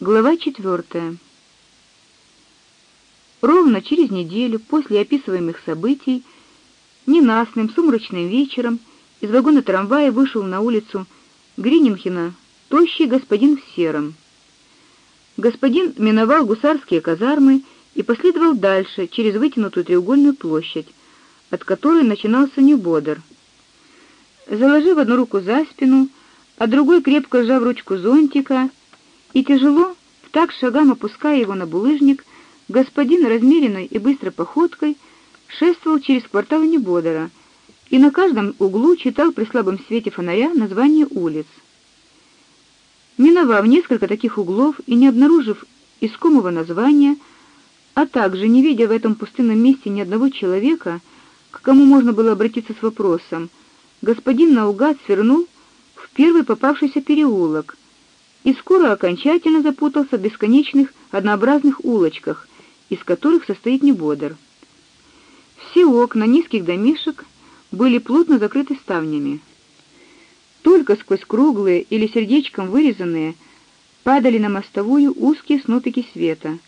Глава четвертая. Ровно через неделю после описываемых событий ненастным сумрачным вечером из вагона трамвая вышел на улицу Грининхена тощий господин в сером. Господин миновал гусарские казармы и последовал дальше через вытянутую треугольную площадь, от которой начинался Небодер. Заложив одну руку за спину, а другой крепко сжав ручку зонтика и тяжело, в так шагам опуская его на булыжник, господин размеренной и быстрой походкой шествовал через кварталы Небодера и на каждом углу читал при слабом свете фонаря названия улиц. Миновав несколько таких углов и не обнаружив искомого названия, а также не видя в этом пустынном месте ни одного человека, к кому можно было обратиться с вопросом, господин наугад свернул в первый попавшийся переулок и скоро окончательно запутался в бесконечных однообразных улочках, из которых состоит Небодер. Все окна низких домишек были плотно закрыты ставнями. Только сквозь круглые или сердечком вырезанные падали на мостовую узкие снопики света.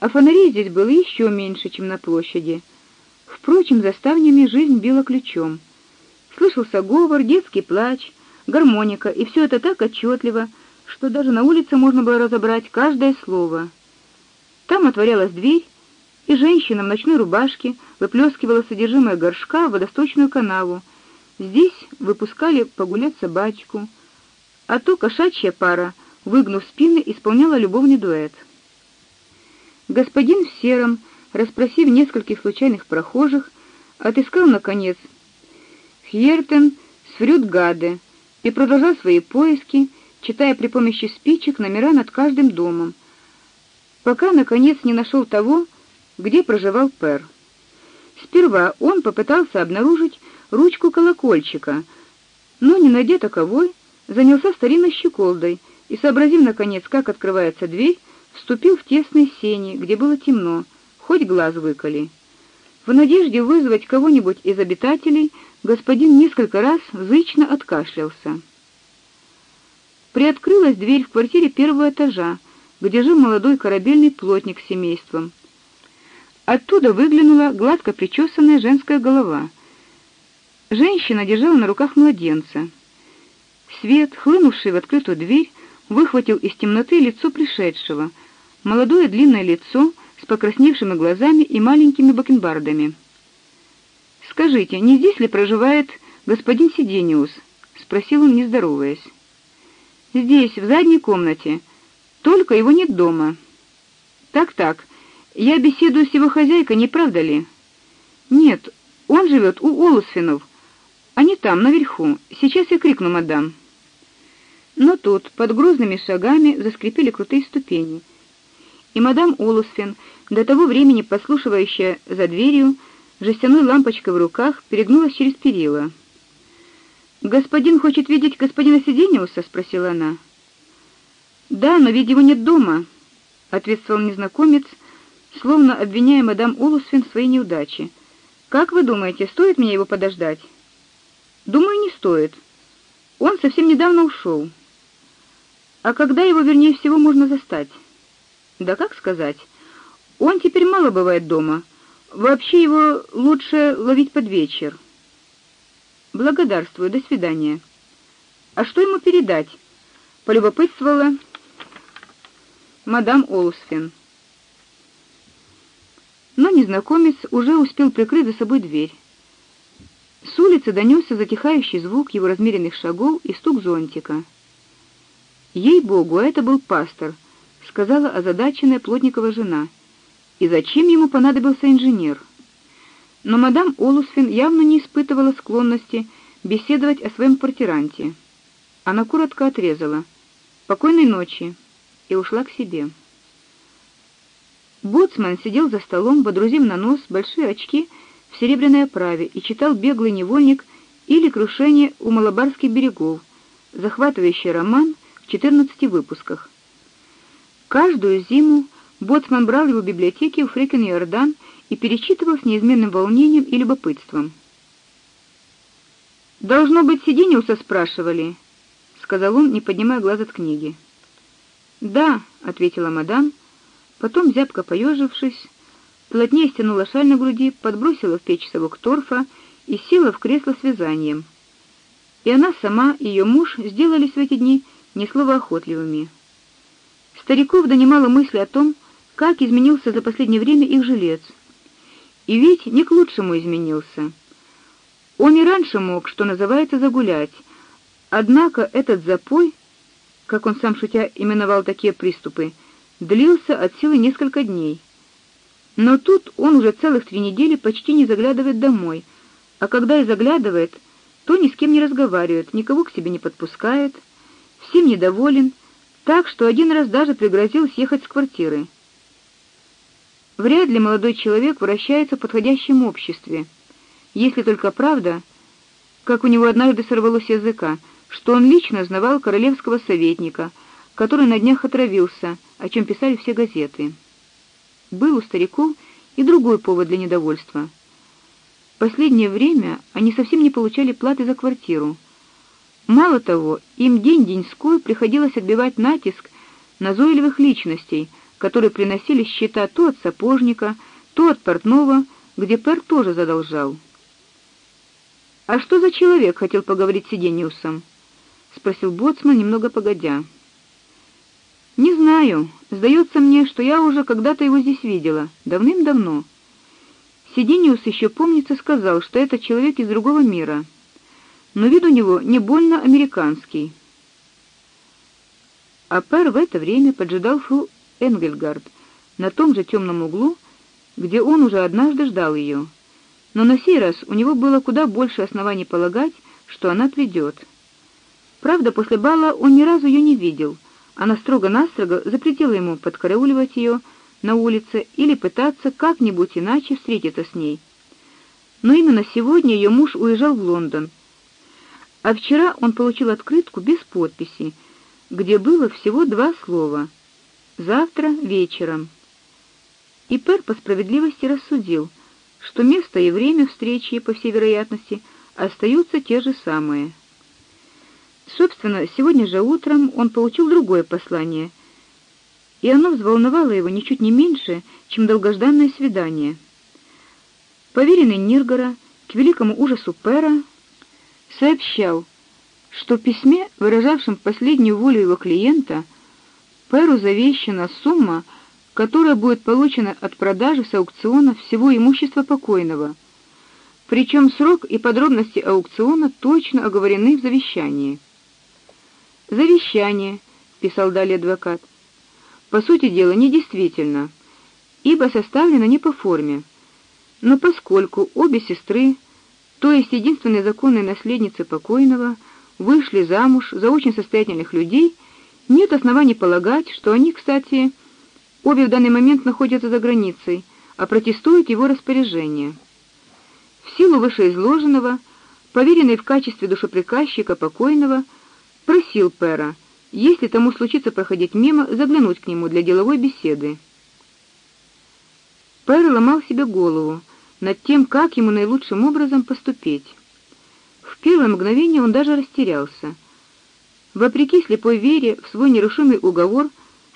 А фонарей здесь было еще меньше, чем на площади. Впрочем, за ставнями жизнь била ключом. Слышался говор, детский плач, гармоника, и все это так отчетливо, что даже на улице можно было разобрать каждое слово. Там отворялась дверь, и женщина в ночной рубашке выплескивала содержимое горшка в водосточную канаву, Здесь выпускали погулять собачку, а то кошачья пара, выгнув спины, исполняла любовный дуэт. Господин в сером, расспросив нескольких случайных прохожих, отыскал наконец Хьертен с Фрюдгаде и продолжал свои поиски, читая при помощи спичек номера над каждым домом, пока наконец не нашел того, где проживал Пер. Сперва он попытался обнаружить ручку колокольчика, но не найдя таковой, занялся старинной щеколдой и, сообразив наконец, как открывается дверь, вступил в тесные сени, где было темно, хоть глаз выколи. В надежде вызвать кого-нибудь из обитателей, господин несколько раз зычно откашлялся. Приоткрылась дверь в квартире первого этажа, где жил молодой корабельный плотник с семейством. Оттуда выглянула гладко причесанная женская голова — Женщина держала на руках младенца. Свет, хлынувший в открытую дверь, выхватил из темноты лицо пришедшего, молодое длинное лицо с покрасневшими глазами и маленькими бакенбардами. Скажите, не здесь ли проживает господин Сидениус? спросил он, не здороваясь. Здесь, в задней комнате. Только его нет дома. Так-так. Я беседую с его хозяйкой, не правда ли? Нет, он живет у Олусфинов они там, наверху. Сейчас я крикну мадам. Но тут под грузными шагами заскрипели крутые ступени. И мадам Олусфен, до того времени послушивающая за дверью, жестяной лампочкой в руках, перегнулась через перила. Господин хочет видеть господина Сидениуса, спросила она. Да, но ведь его нет дома, ответствовал незнакомец, словно обвиняя мадам Олусфен в своей неудаче. Как вы думаете, стоит мне его подождать? Думаю, не стоит. Он совсем недавно ушел. А когда его, вернее всего, можно застать? Да как сказать? Он теперь мало бывает дома. Вообще его лучше ловить под вечер. Благодарствую, до свидания. А что ему передать? полюбопытствовала мадам Олсфен. Но незнакомец уже успел прикрыть за собой дверь. С улицы донесся затихающий звук его размеренных шагов и стук зонтика. Ей-богу, это был пастор, сказала озадаченная Плотникова жена. И зачем ему понадобился инженер? Но мадам Олусфин явно не испытывала склонности беседовать о своем квартиранте. Она коротко отрезала: "Покойной ночи" и ушла к себе. Боцман сидел за столом, водрузив на нос большие очки в серебряной оправе и читал Беглый невольник или Крушение у Малабарских берегов, захватывающий роман в 14 выпусках. Каждую зиму боцман брал его в библиотеке у Фрекен-Йордан и перечитывал с неизменным волнением и любопытством. Должно быть, Сидениуса спрашивали, сказал он, не поднимая глаз от книги. "Да", ответила мадам, потом зябко поежившись, плотнее стянула шаль на груди, подбросила в печь совок торфа и села в кресло с вязанием. И она сама, и ее муж сделались в эти дни несловоохотливыми. Стариков донимала мысль о том, как изменился за последнее время их жилец. И ведь не к лучшему изменился. Он и раньше мог, что называется, загулять. Однако этот запой, как он сам шутя именовал такие приступы, длился от силы несколько дней. Но тут он уже целых три недели почти не заглядывает домой, а когда и заглядывает, то ни с кем не разговаривает, никого к себе не подпускает, всем недоволен, так что один раз даже пригрозил съехать с квартиры. Вряд ли молодой человек вращается в подходящем обществе, если только правда, как у него однажды сорвалось языка, что он лично знавал королевского советника, который на днях отравился, о чем писали все газеты. Был у стариков и другой повод для недовольства. Последнее время они совсем не получали платы за квартиру. Мало того, им день-деньской приходилось отбивать натиск назойливых личностей – которые приносили счета то от сапожника, то от портного, где Пер тоже задолжал. А что за человек хотел поговорить с Сидениусом? спросил боцман немного погодя. Не знаю, сдается мне, что я уже когда-то его здесь видела, давным-давно. Сидениус еще помнится сказал, что это человек из другого мира. Но вид у него не больно американский. А Пер в это время поджидал фру Энгельгард на том же темном углу, где он уже однажды ждал ее. Но на сей раз у него было куда больше оснований полагать, что она придет. Правда, после бала он ни разу ее не видел. Она строго-настрого запретила ему подкарауливать ее на улице или пытаться как-нибудь иначе встретиться с ней. Но именно сегодня ее муж уезжал в Лондон. А вчера он получил открытку без подписи, где было всего два слова — Завтра вечером. И Пер по справедливости рассудил, что место и время встречи, по всей вероятности, остаются те же самые. Собственно, сегодня же утром он получил другое послание, и оно взволновало его ничуть не меньше, чем долгожданное свидание. Поверенный Ниргора, к великому ужасу Пера, сообщал, что в письме, выражавшем последнюю волю его клиента, Перу завещана сумма, которая будет получена от продажи с аукциона всего имущества покойного. Причем срок и подробности аукциона точно оговорены в завещании. Завещание, писал далее адвокат, по сути дела недействительно, ибо составлено не по форме. Но поскольку обе сестры, то есть единственные законные наследницы покойного, вышли замуж за очень состоятельных людей, нет оснований полагать, что они, кстати, обе в данный момент находятся за границей, а протестуют его распоряжение. В силу вышеизложенного, поверенный в качестве душеприказчика покойного просил Пера, если тому случится проходить мимо, заглянуть к нему для деловой беседы. Пер ломал себе голову над тем, как ему наилучшим образом поступить. Первое мгновение он даже растерялся. Вопреки слепой вере в свой нерушимый уговор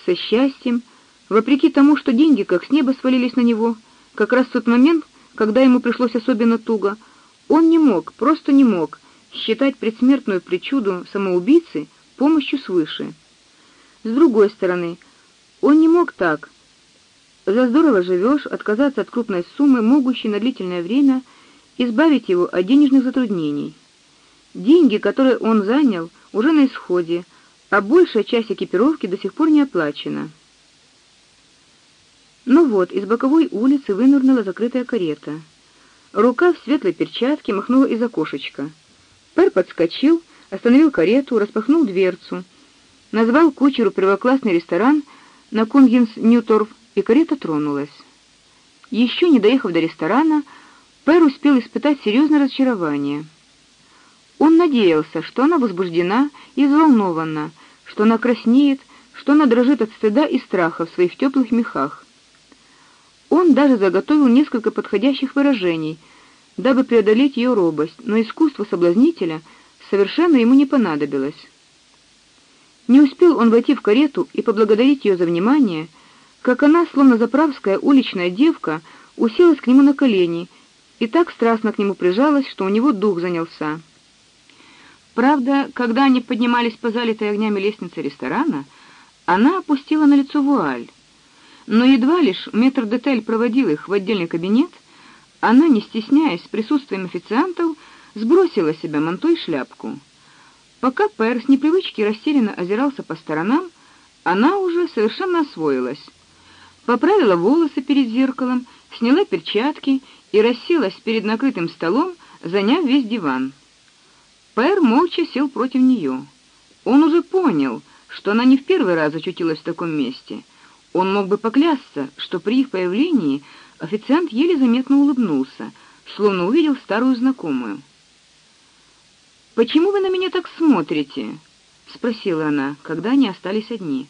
со счастьем, вопреки тому, что деньги как с неба свалились на него, как раз в тот момент, когда ему пришлось особенно туго, он не мог, просто не мог считать предсмертную причуду самоубийцы помощью свыше. С другой стороны, он не мог так. За здорово живешь, отказаться от крупной суммы, могущей на длительное время избавить его от денежных затруднений. Деньги, которые он занял, уже на исходе, а большая часть экипировки до сих пор не оплачена. Ну вот, из боковой улицы вынырнула закрытая карета. Рука в светлой перчатке махнула из окошечка. Пер подскочил, остановил карету, распахнул дверцу, назвал кучеру первоклассный ресторан на Кунгенс Ньюторф, и карета тронулась. Еще не доехав до ресторана, Пер успел испытать серьезное разочарование. Он надеялся, что она возбуждена и взволнована, что она краснеет, что она дрожит от стыда и страха в своих теплых мехах. Он даже заготовил несколько подходящих выражений, дабы преодолеть ее робость, но искусство соблазнителя совершенно ему не понадобилось. Не успел он войти в карету и поблагодарить ее за внимание, как она, словно заправская уличная девка, уселась к нему на колени и так страстно к нему прижалась, что у него дух занялся. Правда, когда они поднимались по залитой огнями лестнице ресторана, она опустила на лицо вуаль. Но едва лишь метр-детель проводил их в отдельный кабинет, она, не стесняясь присутствием официантов, сбросила с себя манто и шляпку. Пока Пэр с непривычки растерянно озирался по сторонам, она уже совершенно освоилась. Поправила волосы перед зеркалом, сняла перчатки и расселась перед накрытым столом, заняв весь диван. Пэр молча сел против нее. Он уже понял, что она не в первый раз очутилась в таком месте. Он мог бы поклясться, что при их появлении официант еле заметно улыбнулся, словно увидел старую знакомую. Почему вы на меня так смотрите? спросила она, когда они остались одни.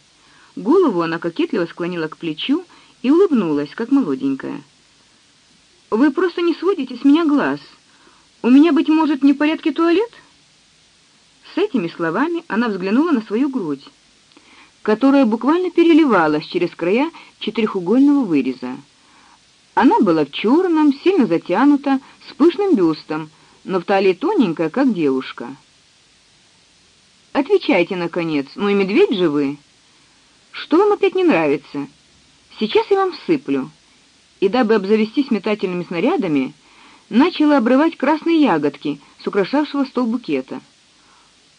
Голову она кокетливо склонила к плечу и улыбнулась, как молоденькая. Вы просто не сводите с меня глаз. У меня быть может не в порядке туалет? С этими словами она взглянула на свою грудь, которая буквально переливалась через края четырехугольного выреза. Она была в черном, сильно затянута, с пышным бюстом, но в талии тоненькая, как девушка. Отвечайте наконец. Ну и медведь же вы. Что вам опять не нравится? Сейчас я вам всыплю. И дабы обзавестись метательными снарядами, начала обрывать красные ягодки с украшавшего стол букета.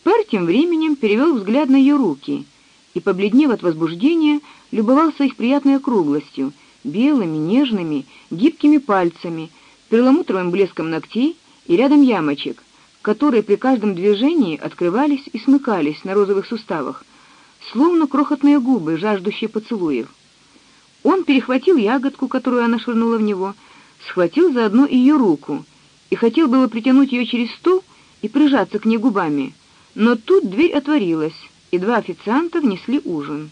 Пэр тем временем перевел взгляд на ее руки и, побледнев от возбуждения, любовался их приятной округлостью, белыми, нежными, гибкими пальцами, перламутровым блеском ногтей и рядом ямочек, которые при каждом движении открывались и смыкались на розовых суставах, словно крохотные губы, жаждущие поцелуев. Он перехватил ягодку, которую она швырнула в него, схватил заодно и ее руку и хотел было притянуть ее через стол и прижаться к ней губами, но тут дверь отворилась, и два официанта внесли ужин.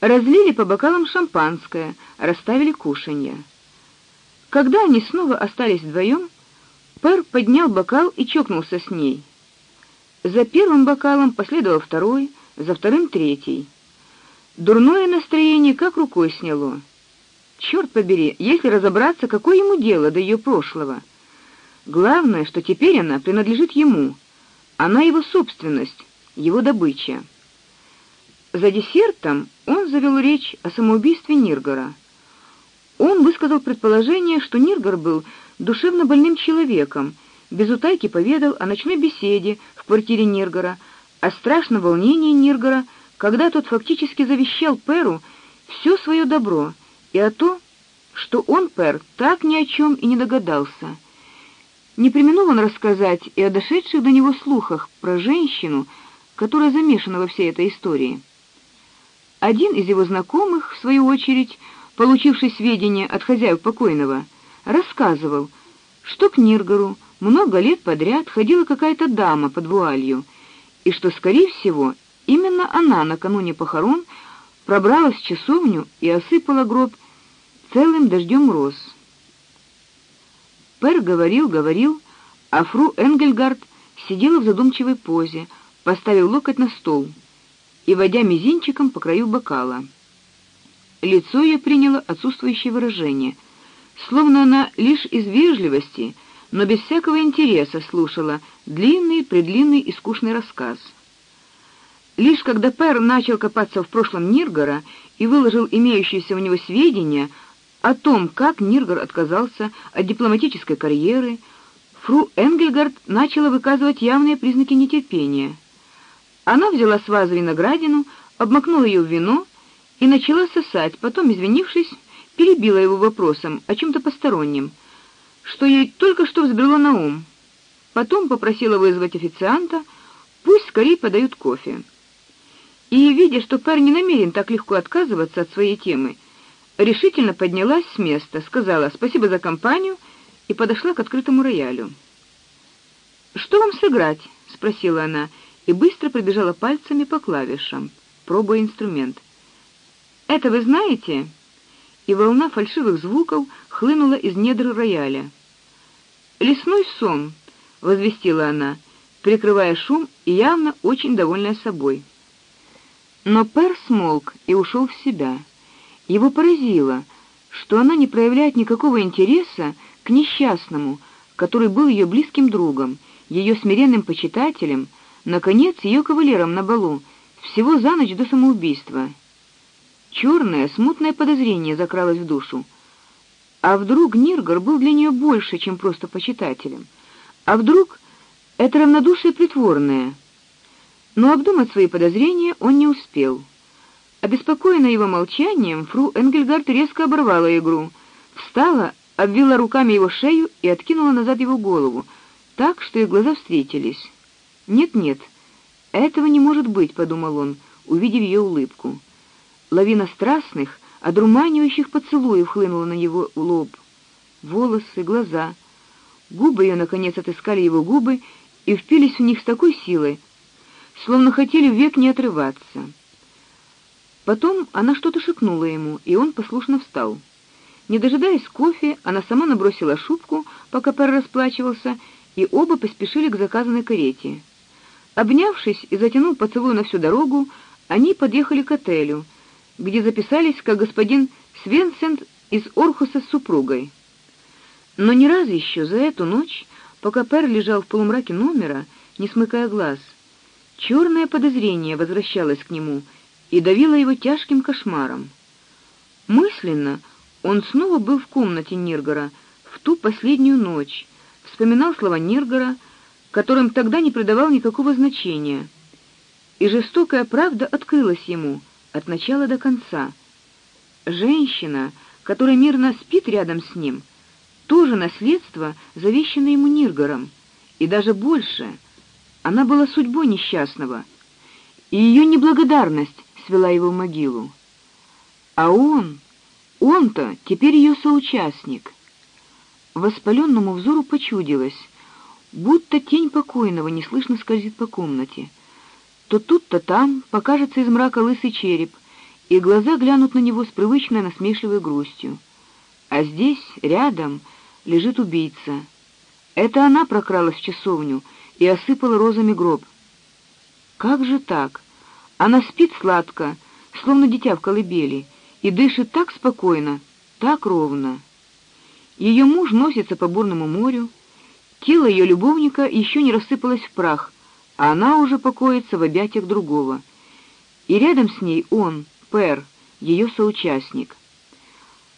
Разлили по бокалам шампанское, расставили кушанья. Когда они снова остались вдвоем, Пэр поднял бокал и чокнулся с ней. За первым бокалом последовал второй, за вторым третий. Дурное настроение как рукой сняло. Черт побери, если разобраться, какое ему дело до ее прошлого. Главное, что теперь она принадлежит ему. Она его собственность, его добыча. За десертом он завел речь о самоубийстве Ниргора. Он высказал предположение, что Ниргор был душевно больным человеком, без утайки поведал о ночной беседе в квартире Ниргора, о страшном волнении Ниргора, когда тот фактически завещал Перу все свое добро, и о том, что он Пер так ни о чем и не догадался. Не преминул он рассказать и о дошедших до него слухах про женщину, которая замешана во всей этой истории. Один из его знакомых, в свою очередь, получивший сведения от хозяев покойного, рассказывал, что к Ниргору много лет подряд ходила какая-то дама под вуалью, и что, скорее всего, именно она накануне похорон пробралась в часовню и осыпала гроб целым дождем роз. Пер говорил, говорил, а фру Энгельгард сидела в задумчивой позе, поставив локоть на стол и водя мизинчиком по краю бокала. Лицо ее приняло отсутствующее выражение, словно она лишь из вежливости, но без всякого интереса слушала длинный, предлинный и скучный рассказ. Лишь когда Пэр начал копаться в прошлом Ниргора и выложил имеющиеся у него сведения о том, как Ниргор отказался от дипломатической карьеры, фру Энгельгард начала выказывать явные признаки нетерпения. Она взяла с вазы виноградину, обмакнула ее в вино и начала сосать, потом, извинившись, перебила его вопросом о чем то постороннем, что ей только что взбрело на ум. Потом попросила вызвать официанта, пусть скорее подают кофе. И видя, что парень не намерен так легко отказываться от своей темы, решительно поднялась с места, сказала: "Спасибо за компанию" и подошла к открытому роялю. "Что вам сыграть?" спросила она и быстро пробежала пальцами по клавишам, пробуя инструмент. "Это вы знаете?" и волна фальшивых звуков хлынула из недр рояля. "Лесной сон", возвестила она прикрывая шум и явно очень довольная собой. Но Пер смолк и ушел в себя. Его поразило, что она не проявляет никакого интереса к несчастному, который был ее близким другом, ее смиренным почитателем, наконец, ее кавалером на балу, всего за ночь до самоубийства. Черное, смутное подозрение закралось в душу. А вдруг Ниргар был для нее больше, чем просто почитателем? А вдруг это равнодушие притворное? Но обдумать свои подозрения он не успел. Обеспокоенная его молчанием, фру Энгельгард резко оборвала игру, встала, обвила руками его шею и откинула назад его голову, так, что их глаза встретились. Нет-нет, этого не может быть, подумал он, увидев ее улыбку. Лавина страстных, одурманивающих поцелуев хлынула на его лоб, волосы, глаза. Губы ее наконец отыскали его губы и впились в них с такой силой, словно хотели век не отрываться. Потом она что-то шепнула ему, и он послушно встал. Не дожидаясь кофе, она сама набросила шубку, пока Пер расплачивался, и оба поспешили к заказанной карете. Обнявшись и затянув поцелуй на всю дорогу, они подъехали к отелю, где записались как господин Свенсенд из Орхуса с супругой. Но ни разу еще за эту ночь, пока Пер лежал в полумраке номера, не смыкая глаз, черное подозрение возвращалось к нему и давило его тяжким кошмаром. Мысленно он снова был в комнате Ниргора в ту последнюю ночь, вспоминал слова Ниргора, которым тогда не придавал никакого значения. И жестокая правда открылась ему от начала до конца. Женщина, которая мирно спит рядом с ним, тоже наследство, завещанное ему Ниргором, и даже больше. Она была судьбой несчастного, и ее неблагодарность свела его в могилу. А он, он-то теперь ее соучастник. Воспаленному взору почудилось, будто тень покойного неслышно скользит по комнате. То тут, то там покажется из мрака лысый череп, и глаза глянут на него с привычной насмешливой грустью. А здесь, рядом, лежит убийца. Это она прокралась в часовню и осыпала розами гроб. Как же так? Она спит сладко, словно дитя в колыбели, и дышит так спокойно, так ровно. Ее муж носится по бурному морю, тело ее любовника еще не рассыпалось в прах, а она уже покоится в объятиях другого. И рядом с ней он, Пер, ее соучастник.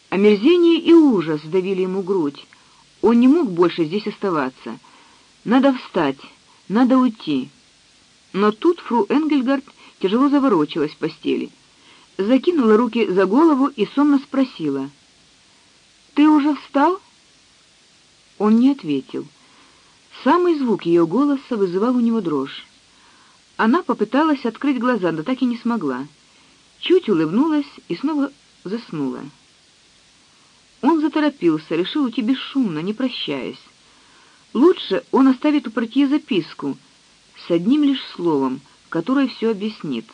Омерзение и ужас давили ему грудь. Он не мог больше здесь оставаться. Надо встать, надо уйти. Но тут фру Энгельгард тяжело заворочилась в постели, закинула руки за голову и сонно спросила: "Ты уже встал?" Он не ответил. Самый звук ее голоса вызывал у него дрожь. Она попыталась открыть глаза, но так и не смогла. Чуть улыбнулась и снова заснула. Он заторопился, решил уйти бесшумно, не прощаясь. Лучше он оставит у портье записку с одним лишь словом, которое все объяснит.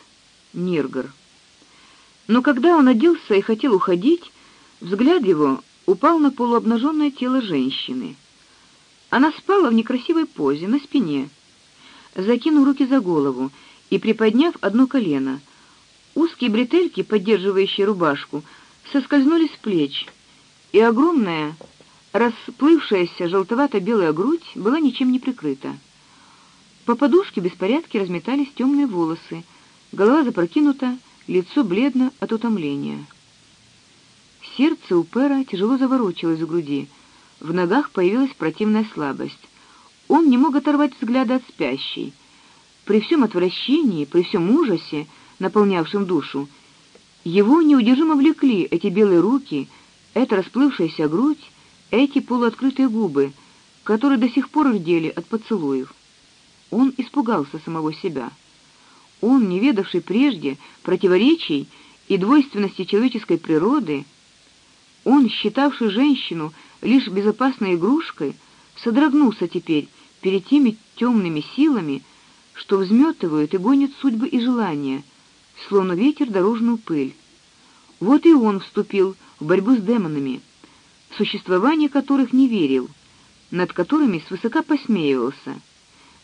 Ниргар. Но когда он оделся и хотел уходить, взгляд его упал на полуобнаженное тело женщины. Она спала в некрасивой позе на спине, закинув руки за голову и приподняв одно колено. Узкие бретельки, поддерживающие рубашку, соскользнули с плеч, и огромная, расплывшаяся желтовато-белая грудь была ничем не прикрыта. По подушке в беспорядке разметались темные волосы, голова запрокинута, лицо бледно от утомления. Сердце у Пера тяжело заворочилось в груди, в ногах появилась противная слабость. Он не мог оторвать взгляда от спящей. При всем отвращении, при всем ужасе, наполнявшем душу, его неудержимо влекли эти белые руки, эта расплывшаяся грудь, эти полуоткрытые губы, которые до сих пор рдели от поцелуев. Он испугался самого себя. Он, не ведавший прежде противоречий и двойственности человеческой природы, он, считавший женщину лишь безопасной игрушкой, содрогнулся теперь перед теми темными силами, что взметывают и гонят судьбы и желания, словно ветер дорожную пыль. Вот и он вступил в борьбу с демонами, в существование которых не верил, над которыми свысока посмеивался.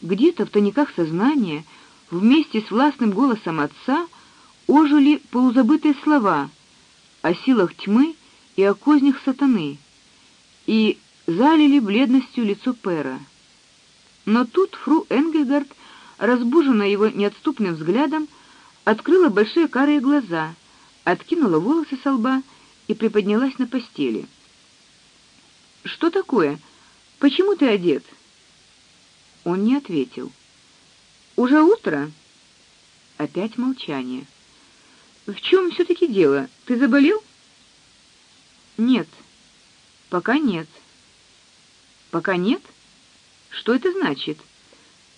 Где-то в тайниках сознания, вместе с властным голосом отца, ожили полузабытые слова о силах тьмы и о кознях сатаны, и залили бледностью лицо Пера. Но тут фру Энгельгард, разбуженная его неотступным взглядом, открыла большие карие глаза, откинула волосы с лба и приподнялась на постели. Что такое? Почему ты одет? Он не ответил. Уже утро? Опять молчание. В чем все таки дело? Ты заболел? Нет. Пока нет. Пока нет? Что это значит?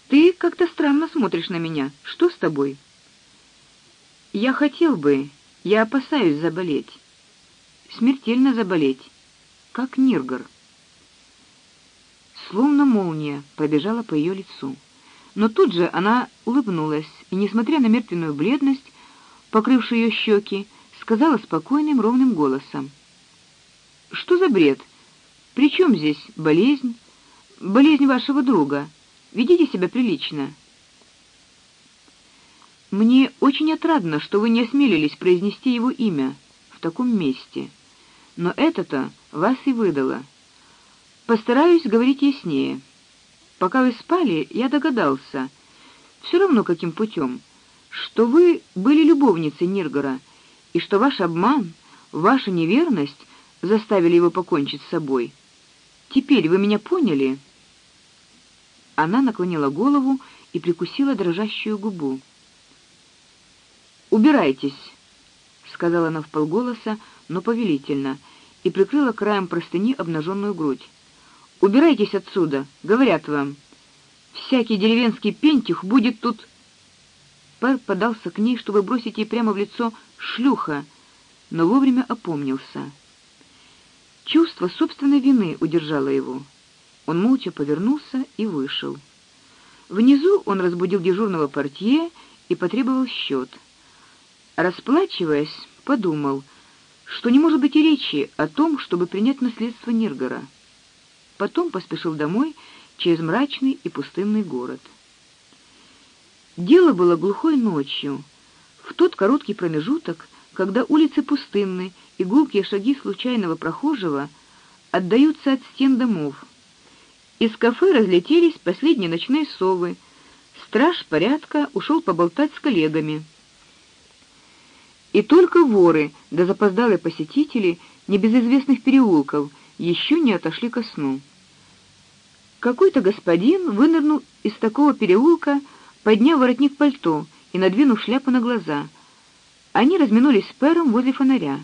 Ты как-то странно смотришь на меня. Что с тобой? Я хотел бы, я опасаюсь заболеть. Смертельно заболеть, как Ниргор. Словно молния пробежала по ее лицу. Но тут же она улыбнулась и, несмотря на мертвенную бледность, покрывшую ее щеки, сказала спокойным ровным голосом: "Что за бред? При чем здесь болезнь? Болезнь вашего друга. Ведите себя прилично". Мне очень отрадно, что вы не осмелились произнести его имя в таком месте. Но это-то вас и выдало. Постараюсь говорить яснее. Пока вы спали, я догадался, все равно каким путем, что вы были любовницей Ниргора, и что ваш обман, ваша неверность заставили его покончить с собой. Теперь вы меня поняли? Она наклонила голову и прикусила дрожащую губу. Убирайтесь, сказала она вполголоса, но повелительно, и прикрыла краем простыни обнаженную грудь. Убирайтесь отсюда, говорят вам. Всякий деревенский пентих будет тут. Пэр подался к ней, чтобы бросить ей прямо в лицо шлюха, но вовремя опомнился. Чувство собственной вины удержало его. Он молча повернулся и вышел. Внизу он разбудил дежурного портье и потребовал счет. Расплачиваясь, подумал, что не может быть и речи о том, чтобы принять наследство Ниргора. Потом поспешил домой через мрачный и пустынный город. Дело было глухой ночью, в тот короткий промежуток, когда улицы пустынны и гулкие шаги случайного прохожего отдаются от стен домов. Из кафе разлетелись последние ночные совы. Страж порядка ушел поболтать с коллегами. И только воры да запоздалые посетители небезызвестных переулков еще не отошли ко сну. Какой-то господин вынырнул из такого переулка, подняв воротник пальто и надвинув шляпу на глаза. Они разминулись с Пером возле фонаря.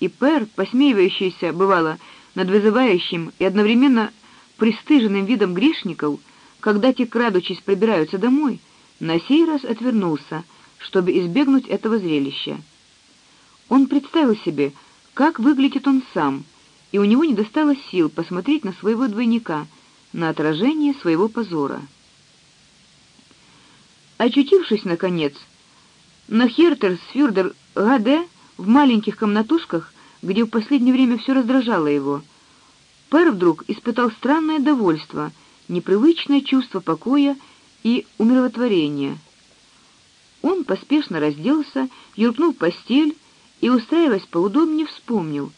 И Пер, посмеивающийся бывало над вызывающим и одновременно пристыженным видом грешников, когда те крадучись пробираются домой, на сей раз отвернулся, чтобы избегнуть этого зрелища. Он представил себе, как выглядит он сам, и у него не достало сил посмотреть на своего двойника, на отражение своего позора. Очутившись наконец на Хертерсфюрдер ГД в маленьких комнатушках, где в последнее время все раздражало его, Пер вдруг испытал странное довольство, непривычное чувство покоя и умиротворения. Он поспешно разделся, юркнул в постель и, устраиваясь поудобнее, вспомнил,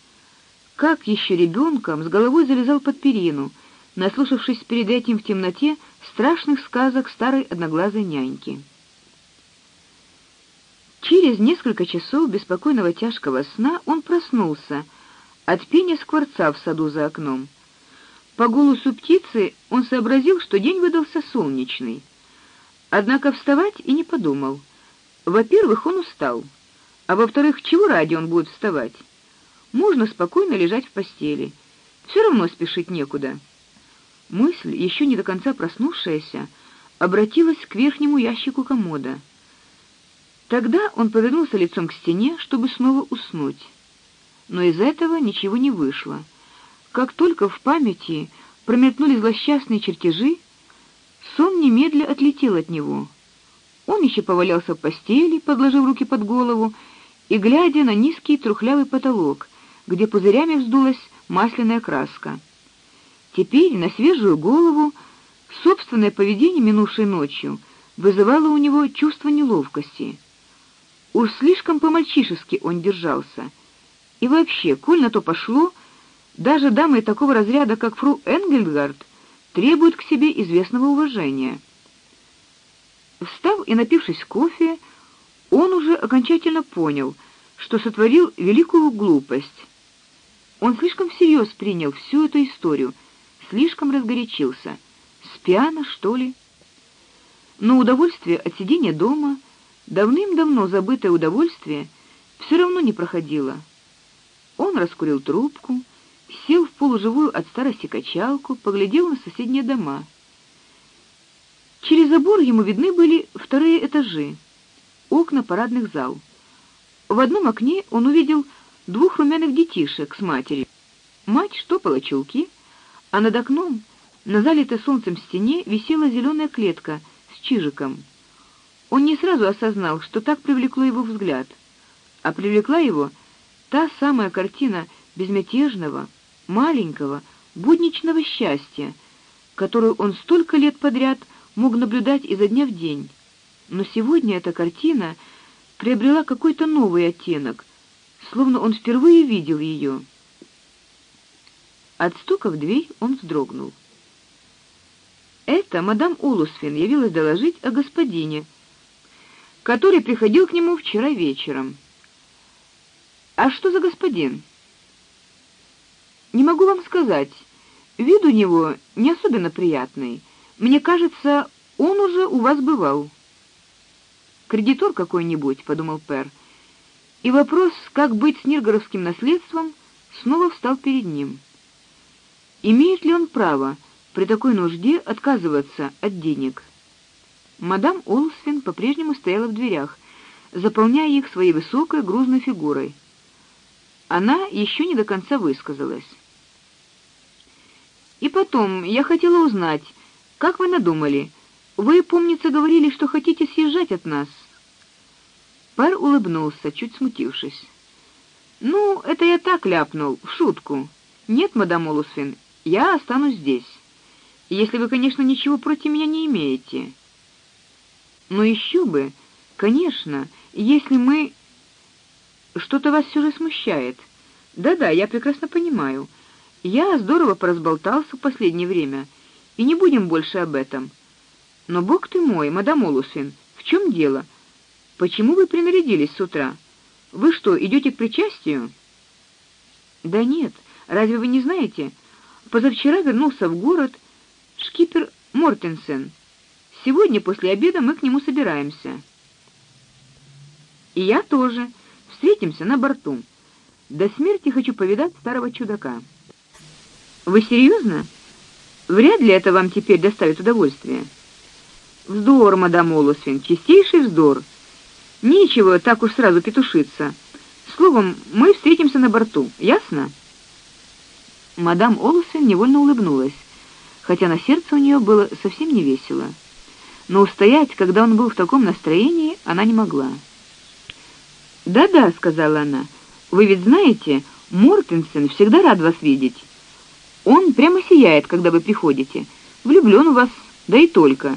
как еще ребенком с головой залезал под перину, наслушавшись перед этим в темноте страшных сказок старой одноглазой няньки. Через несколько часов беспокойного тяжкого сна он проснулся от пения скворца в саду за окном. По голосу птицы он сообразил, что день выдался солнечный. Однако вставать и не подумал. Во-первых, он устал. А во-вторых, чего ради он будет вставать? Можно спокойно лежать в постели. Все равно спешить некуда. Мысль, еще не до конца проснувшаяся, обратилась к верхнему ящику комода. Тогда он повернулся лицом к стене, чтобы снова уснуть. Но из этого ничего не вышло. Как только в памяти промелькнули злосчастные чертежи, сон немедля отлетел от него. Он еще повалялся в постели, подложив руки под голову и глядя на низкий трухлявый потолок, где пузырями вздулась масляная краска. Теперь на свежую голову Собственное поведение минувшей ночью вызывало у него чувство неловкости. Уж слишком по-мальчишески он держался. И вообще, коль на то пошло, даже дамы такого разряда, как фру Энгельгард, требуют к себе известного уважения. Встав и напившись кофе, он уже окончательно понял, что сотворил великую глупость. Он слишком всерьез принял всю эту историю, слишком разгорячился. Спьяно, что ли? Но удовольствие от сидения дома, давным-давно забытое удовольствие, все равно не проходило. Он раскурил трубку, сел в полуживую от старости качалку, поглядел на соседние дома. Через забор ему видны были вторые этажи, окна парадных зал. В одном окне он увидел двух румяных детишек с матерью. Мать штопала чулки, а над окном, на залитой солнцем стене, висела зеленая клетка с чижиком. Он не сразу осознал, что так привлекло его взгляд, а привлекла его та самая картина безмятежного, маленького, будничного счастья, которую он столько лет подряд мог наблюдать изо дня в день. Но сегодня эта картина приобрела какой-то новый оттенок, словно он впервые видел ее. От стука в дверь он вздрогнул. Это мадам Улусфин явилась доложить о господине, который приходил к нему вчера вечером. А что за господин? Не могу вам сказать. Вид у него не особенно приятный. Мне кажется, он уже у вас бывал. Кредитор какой-нибудь, подумал Пер. И вопрос, как быть с Ниргоровским наследством, снова встал перед ним. Имеет ли он право при такой нужде отказываться от денег? Мадам Олсвин по-прежнему стояла в дверях, заполняя их своей высокой грузной фигурой. Она еще не до конца высказалась. И потом, я хотела узнать, как вы надумали? Вы, помнится, говорили, что хотите съезжать от нас. Пэр улыбнулся, чуть смутившись. Ну, это я так ляпнул, в шутку. Нет, мадам Олусфин, я останусь здесь. Если вы, конечно, ничего против меня не имеете. Но еще бы, конечно, если мы что-то вас все же смущает. Да-да, я прекрасно понимаю. Я здорово поразболтался в последнее время, и не будем больше об этом. Но бог ты мой, мадам Олусин, в чем дело? Почему вы принарядились с утра? Вы что, идете к причастию? Да нет, разве вы не знаете? Позавчера вернулся в город шкипер Мортенсен. Сегодня после обеда мы к нему собираемся. И я тоже. Встретимся на борту. До смерти хочу повидать старого чудака. Вы серьезно? Вряд ли это вам теперь доставит удовольствие. Вздор, мадам Олосвин, чистейший вздор. Нечего так уж сразу петушиться. Словом, мы встретимся на борту. Ясно? Мадам Олосвин невольно улыбнулась, хотя на сердце у нее было совсем не весело. Но устоять, когда он был в таком настроении, она не могла. "Да-да", сказала она. "Вы ведь знаете, Мортенсен всегда рад вас видеть. Он прямо сияет, когда вы приходите. Влюблен в вас, да и только.